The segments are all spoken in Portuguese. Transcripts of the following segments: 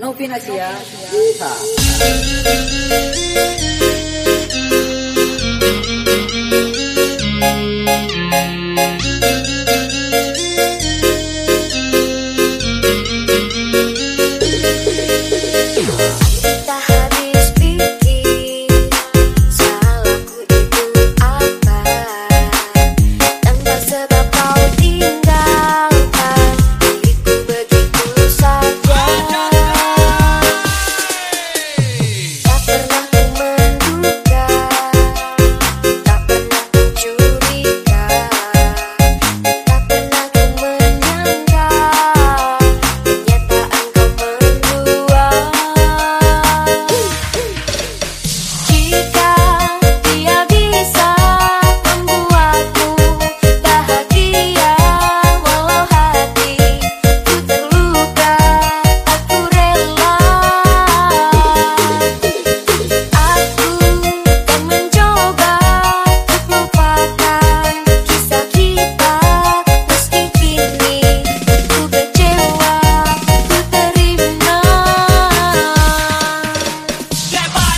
Novinasiya Yeehaw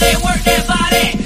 body, work that body.